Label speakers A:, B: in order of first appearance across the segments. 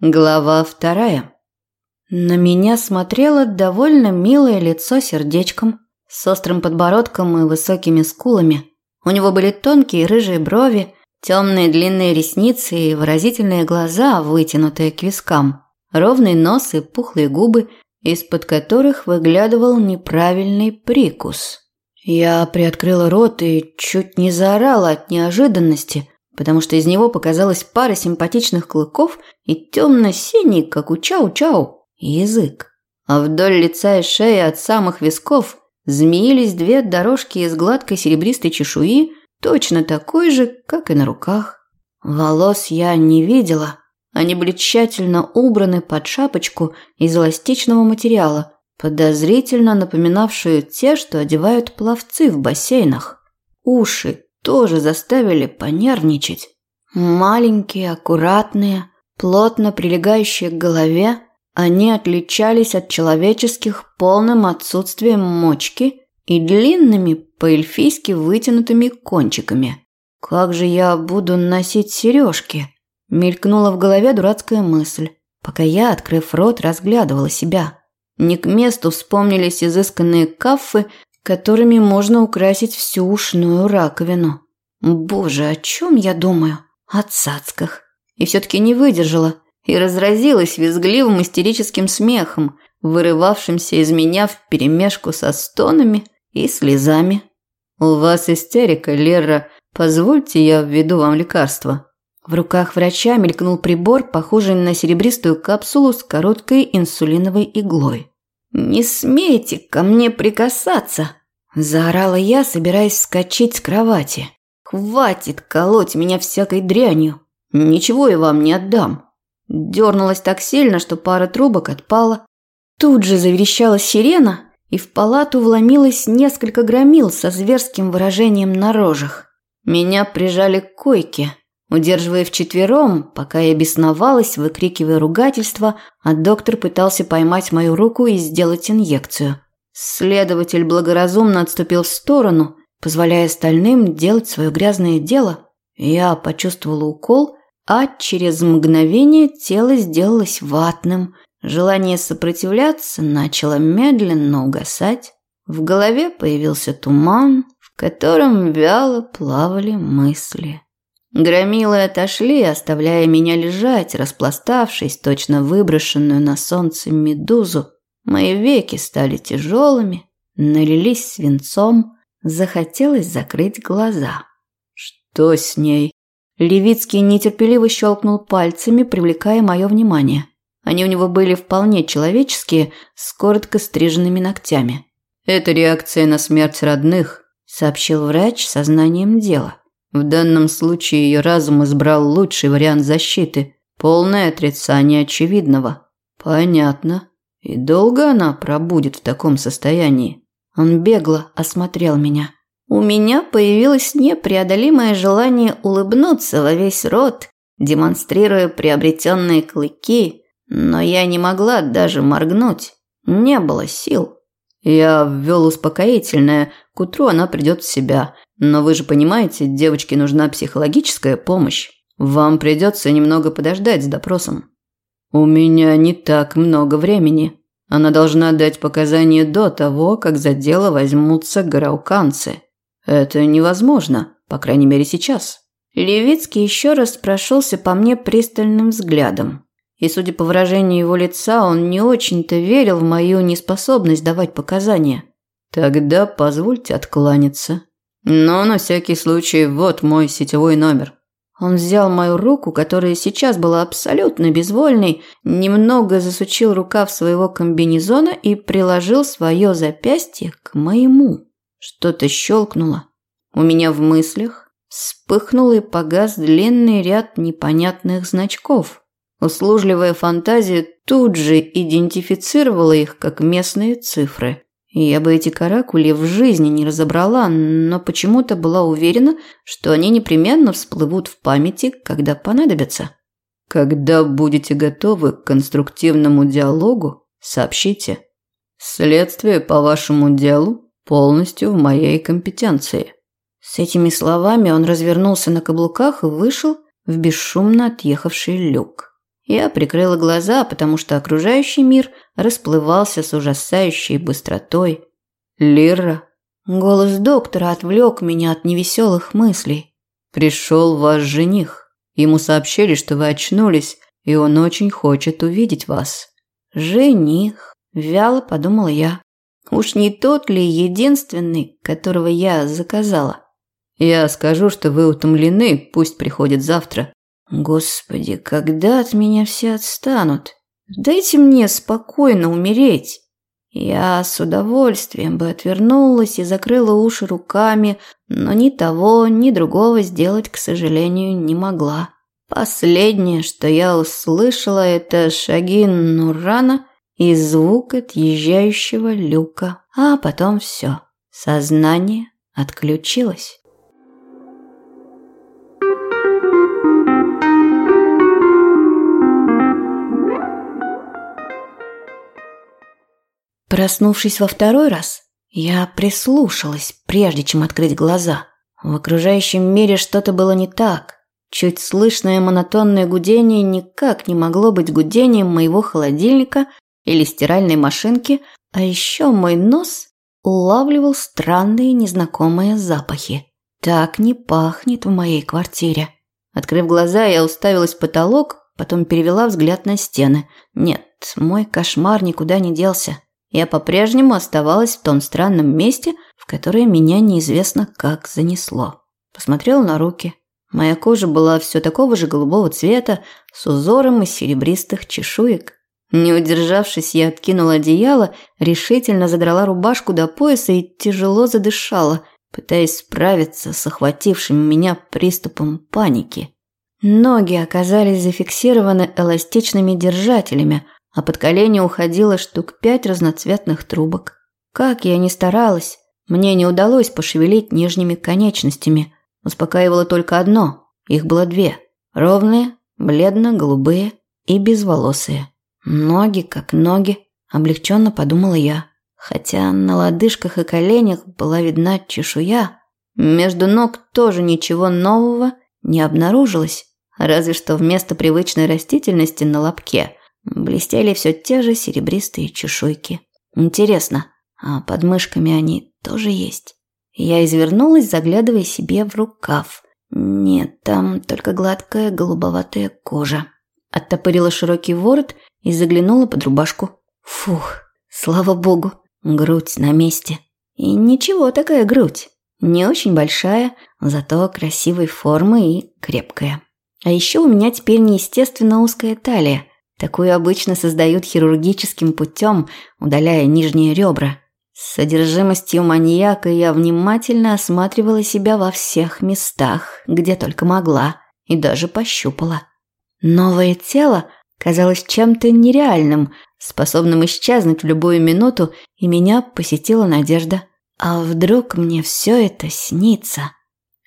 A: Глава вторая. На меня смотрело довольно милое лицо сердечком, с острым подбородком и высокими скулами. У него были тонкие рыжие брови, темные длинные ресницы и выразительные глаза, вытянутые к вискам, ровный нос и пухлые губы, из-под которых выглядывал неправильный прикус. Я приоткрыла рот и чуть не заорала от неожиданности – потому что из него показалась пара симпатичных клыков и темно-синий, как у чау-чау, язык. А вдоль лица и шеи от самых висков змеились две дорожки из гладкой серебристой чешуи, точно такой же, как и на руках. Волос я не видела. Они были тщательно убраны под шапочку из эластичного материала, подозрительно напоминавшую те, что одевают пловцы в бассейнах. Уши тоже заставили понервничать. Маленькие, аккуратные, плотно прилегающие к голове, они отличались от человеческих полным отсутствием мочки и длинными, по-эльфийски вытянутыми кончиками. «Как же я буду носить сережки?» Мелькнула в голове дурацкая мысль, пока я, открыв рот, разглядывала себя. Не к месту вспомнились изысканные кафы которыми можно украсить всю ушную раковину. Боже, о чем я думаю? О цацках. И все-таки не выдержала и разразилась визгливым истерическим смехом, вырывавшимся из меня вперемешку со стонами и слезами. «У вас истерика, Лера. Позвольте, я введу вам лекарство». В руках врача мелькнул прибор, похожий на серебристую капсулу с короткой инсулиновой иглой. «Не смейте ко мне прикасаться!» Заорала я, собираясь вскочить с кровати. «Хватит колоть меня всякой дрянью! Ничего я вам не отдам!» Дернулась так сильно, что пара трубок отпала. Тут же заверещала сирена, и в палату вломилось несколько громил со зверским выражением на рожах. Меня прижали к койке, удерживая вчетвером, пока я бесновалась, выкрикивая ругательства, а доктор пытался поймать мою руку и сделать инъекцию. Следователь благоразумно отступил в сторону, позволяя остальным делать свое грязное дело. Я почувствовала укол, а через мгновение тело сделалось ватным. Желание сопротивляться начало медленно угасать. В голове появился туман, в котором вяло плавали мысли. Громилы отошли, оставляя меня лежать, распластавшись, точно выброшенную на солнце медузу. Мои веки стали тяжелыми, налились свинцом, захотелось закрыть глаза. Что с ней? Левицкий нетерпеливо щелкнул пальцами, привлекая мое внимание. Они у него были вполне человеческие, с коротко стриженными ногтями. «Это реакция на смерть родных», – сообщил врач со знанием дела. В данном случае ее разум избрал лучший вариант защиты – полное отрицание очевидного. «Понятно», и долго она пробудет в таком состоянии? Он бегло осмотрел меня. У меня появилось непреодолимое желание улыбнуться во весь рот, демонстрируя приобретенные клыки, но я не могла даже моргнуть. Не было сил. Я ввел успокоительное, к утру она придет в себя. Но вы же понимаете, девочке нужна психологическая помощь. Вам придется немного подождать с допросом. «У меня не так много времени. Она должна дать показания до того, как за дело возьмутся грауканцы. Это невозможно, по крайней мере сейчас». Левицкий еще раз прошелся по мне пристальным взглядом. И, судя по выражению его лица, он не очень-то верил в мою неспособность давать показания. «Тогда позвольте откланяться. Но на всякий случай вот мой сетевой номер. Он взял мою руку, которая сейчас была абсолютно безвольной, немного засучил рукав своего комбинезона и приложил свое запястье к моему. Что-то щелкнуло. У меня в мыслях вспыхнул и погас длинный ряд непонятных значков. Услужливая фантазия тут же идентифицировала их как местные цифры. Я бы эти каракули в жизни не разобрала, но почему-то была уверена, что они непременно всплывут в памяти, когда понадобятся. Когда будете готовы к конструктивному диалогу, сообщите. Следствие по вашему делу полностью в моей компетенции. С этими словами он развернулся на каблуках и вышел в бесшумно отъехавший люк. Я прикрыла глаза, потому что окружающий мир расплывался с ужасающей быстротой. «Лира!» Голос доктора отвлек меня от невеселых мыслей. «Пришел ваш жених. Ему сообщили, что вы очнулись, и он очень хочет увидеть вас». «Жених?» – вяло подумала я. «Уж не тот ли единственный, которого я заказала?» «Я скажу, что вы утомлены, пусть приходит завтра». «Господи, когда от меня все отстанут? Дайте мне спокойно умереть». Я с удовольствием бы отвернулась и закрыла уши руками, но ни того, ни другого сделать, к сожалению, не могла. Последнее, что я услышала, это шаги Нурана и звук отъезжающего люка. А потом все. Сознание отключилось. Проснувшись во второй раз, я прислушалась, прежде чем открыть глаза. В окружающем мире что-то было не так. Чуть слышное монотонное гудение никак не могло быть гудением моего холодильника или стиральной машинки, а еще мой нос улавливал странные незнакомые запахи. Так не пахнет в моей квартире. Открыв глаза, я уставилась в потолок, потом перевела взгляд на стены. Нет, мой кошмар никуда не делся. Я по-прежнему оставалась в том странном месте, в которое меня неизвестно как занесло. Посмотрела на руки. Моя кожа была все такого же голубого цвета, с узором из серебристых чешуек. Не удержавшись, я откинула одеяло, решительно задрала рубашку до пояса и тяжело задышала, пытаясь справиться с охватившим меня приступом паники. Ноги оказались зафиксированы эластичными держателями – а под колени уходило штук пять разноцветных трубок. Как я ни старалась, мне не удалось пошевелить нижними конечностями. Успокаивало только одно. Их было две. Ровные, бледно-голубые и безволосые. Ноги как ноги, облегченно подумала я. Хотя на лодыжках и коленях была видна чешуя, между ног тоже ничего нового не обнаружилось, разве что вместо привычной растительности на лобке Блестели все те же серебристые чешуйки. Интересно, а под мышками они тоже есть? Я извернулась, заглядывая себе в рукав. Нет, там только гладкая голубоватая кожа. Оттопырила широкий ворот и заглянула под рубашку. Фух, слава богу, грудь на месте. И ничего такая грудь. Не очень большая, зато красивой формы и крепкая. А еще у меня теперь неестественно узкая талия. Такую обычно создают хирургическим путем, удаляя нижние ребра. С содержимостью маньяка я внимательно осматривала себя во всех местах, где только могла, и даже пощупала. Новое тело казалось чем-то нереальным, способным исчезнуть в любую минуту, и меня посетила надежда. А вдруг мне все это снится?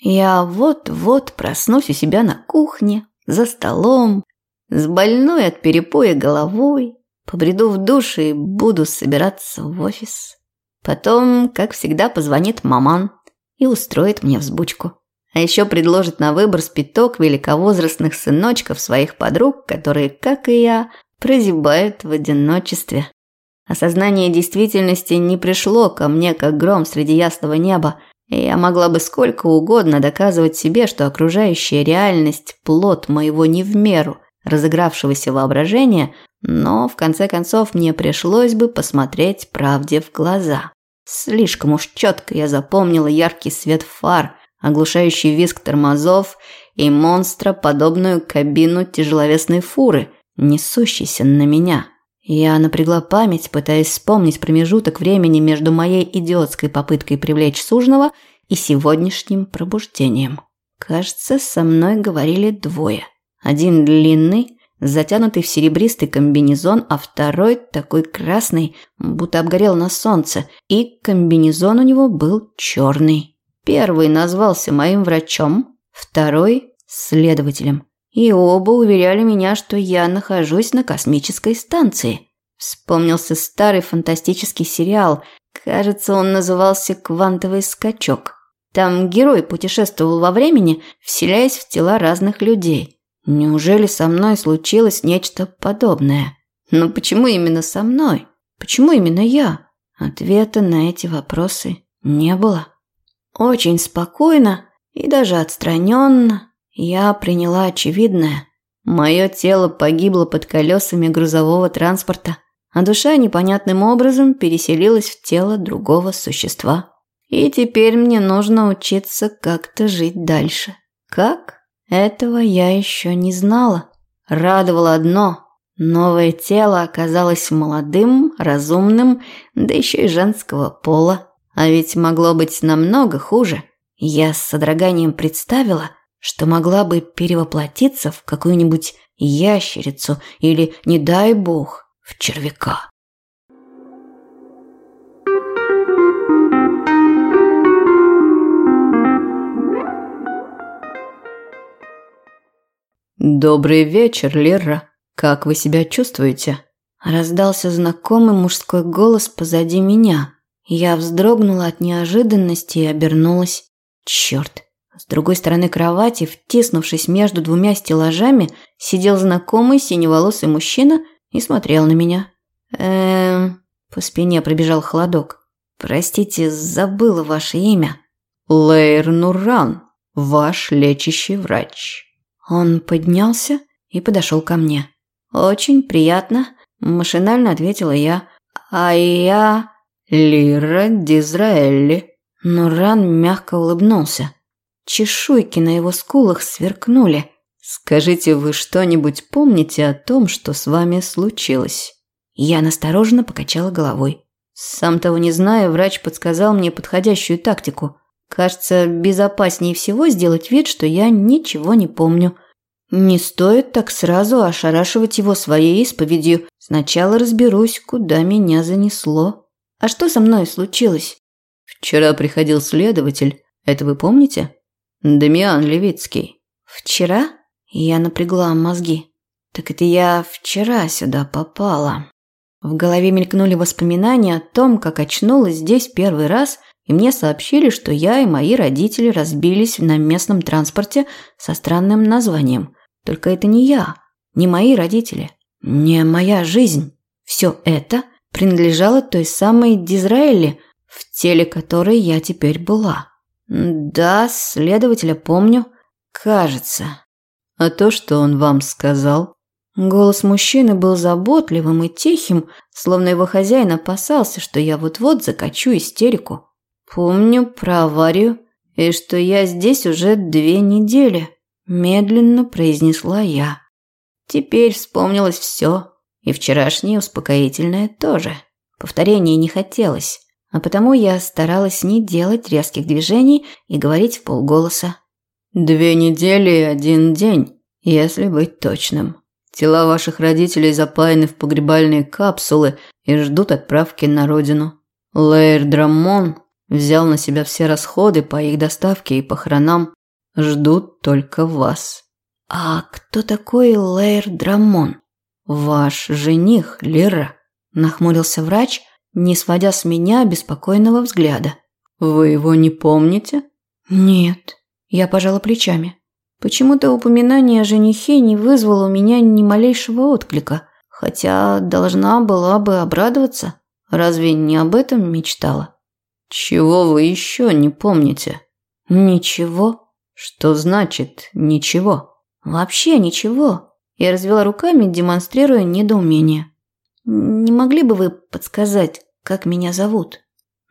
A: Я вот-вот проснусь у себя на кухне, за столом, с больной от перепоя головой, побреду в душ и буду собираться в офис. Потом, как всегда, позвонит маман и устроит мне взбучку. А еще предложит на выбор спиток великовозрастных сыночков своих подруг, которые, как и я, прозябают в одиночестве. Осознание действительности не пришло ко мне, как гром среди ясного неба, и я могла бы сколько угодно доказывать себе, что окружающая реальность – плод моего не в меру – разыгравшегося воображения, но в конце концов мне пришлось бы посмотреть правде в глаза. Слишком уж четко я запомнила яркий свет фар, оглушающий визг тормозов и монстра, подобную кабину тяжеловесной фуры, несущейся на меня. Я напрягла память, пытаясь вспомнить промежуток времени между моей идиотской попыткой привлечь сужного и сегодняшним пробуждением. Кажется, со мной говорили двое – один длинный, затянутый в серебристый комбинезон, а второй такой красный, будто обгорел на солнце, и комбинезон у него был черный. Первый назвался моим врачом, второй – следователем. И оба уверяли меня, что я нахожусь на космической станции. Вспомнился старый фантастический сериал, кажется, он назывался «Квантовый скачок». Там герой путешествовал во времени, вселяясь в тела разных людей. Неужели со мной случилось нечто подобное? Но почему именно со мной? Почему именно я? Ответа на эти вопросы не было. Очень спокойно и даже отстраненно я приняла очевидное. Мое тело погибло под колесами грузового транспорта, а душа непонятным образом переселилась в тело другого существа. И теперь мне нужно учиться как-то жить дальше. Как? Этого я еще не знала. Радовало одно – новое тело оказалось молодым, разумным, да еще и женского пола. А ведь могло быть намного хуже. Я с содроганием представила, что могла бы перевоплотиться в какую-нибудь ящерицу или, не дай бог, в червяка.
B: «Добрый вечер, Лера. Как вы себя чувствуете?»
A: Раздался знакомый мужской голос позади меня. Я вздрогнула от неожиданности и обернулась. Черт! С другой стороны кровати, втиснувшись между двумя стеллажами, сидел знакомый синеволосый мужчина и смотрел на меня. Эм... По спине пробежал холодок. «Простите, забыла ваше имя».
B: «Лейр Нурран, ваш лечащий врач».
A: Он поднялся и подошел ко мне. «Очень приятно», – машинально ответила я. «А я...»
B: «Лира Дизраэлли».
A: Нуран мягко улыбнулся. Чешуйки на его скулах сверкнули.
B: «Скажите, вы что-нибудь помните о том, что с вами случилось?»
A: Я настороженно покачала головой. Сам того не зная, врач подсказал мне подходящую тактику. Кажется, безопаснее всего сделать вид, что я ничего не помню. Не стоит так сразу ошарашивать его своей исповедью. Сначала разберусь, куда меня занесло. А что со мной случилось?
B: Вчера приходил следователь. Это вы помните? Дамиан Левицкий.
A: Вчера? Я напрягла мозги. Так это я вчера сюда попала. В голове мелькнули воспоминания о том, как очнулась здесь первый раз и мне сообщили, что я и мои родители разбились на местном транспорте со странным названием. Только это не я, не мои родители, не моя жизнь. Все это принадлежало той самой Дизраэли, в теле которой я теперь была. Да, следователя помню, кажется.
B: А то, что он вам сказал?
A: Голос мужчины был заботливым и тихим, словно его хозяин опасался, что я вот-вот закачу истерику. Помню про аварию и что я здесь уже две недели, медленно произнесла я. Теперь вспомнилось все, и вчерашнее успокоительное тоже. Повторения не хотелось, а потому я старалась не делать резких движений и говорить в полголоса.
B: «Две недели и один день, если быть точным. Тела ваших родителей запаяны в погребальные капсулы и ждут отправки на родину. Лейр Драмон Взял на себя все расходы по их доставке и похоронам. Ждут только вас.
A: А кто такой Лейр Драмон?
B: Ваш жених, Лера, нахмурился врач, не сводя с меня беспокойного взгляда. Вы его не помните?
A: Нет. Я пожала плечами. Почему-то упоминание о женихе не вызвало у меня ни малейшего отклика, хотя должна была бы обрадоваться. Разве не об этом мечтала?
B: Чего вы еще не помните?
A: Ничего.
B: Что значит ничего?
A: Вообще ничего. Я развела руками, демонстрируя недоумение. Не могли бы вы подсказать, как меня зовут?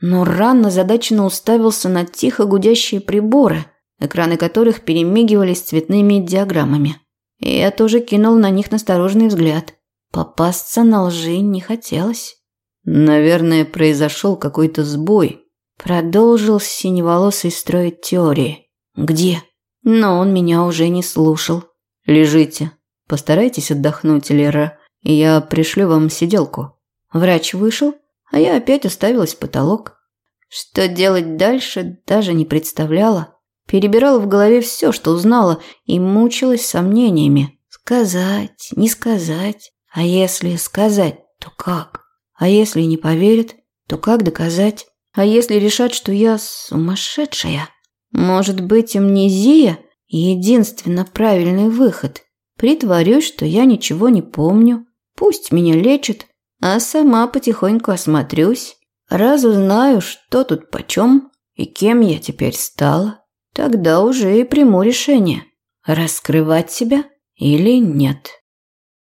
A: Но рано задаченно уставился на тихо гудящие приборы, экраны которых перемигивались цветными диаграммами. Я тоже кинул на них настороженный взгляд. Попасться на лжи не хотелось.
B: Наверное, произошел какой-то сбой,
A: Продолжил синеволосый строить теории. Где? Но он меня уже не слушал.
B: Лежите. Постарайтесь отдохнуть, Лера, и я пришлю вам сиделку.
A: Врач вышел, а я опять уставилась в потолок. Что делать дальше, даже не представляла. Перебирала в голове все, что узнала, и мучилась сомнениями. Сказать, не сказать. А если сказать, то как? А если не поверят, то как доказать? А если решат, что я сумасшедшая? Может быть, амнезия – единственно правильный выход? Притворюсь, что я ничего не помню. Пусть меня лечат, а сама потихоньку осмотрюсь. Раз узнаю, что тут почем и кем я теперь стала, тогда уже и приму решение, раскрывать себя или нет.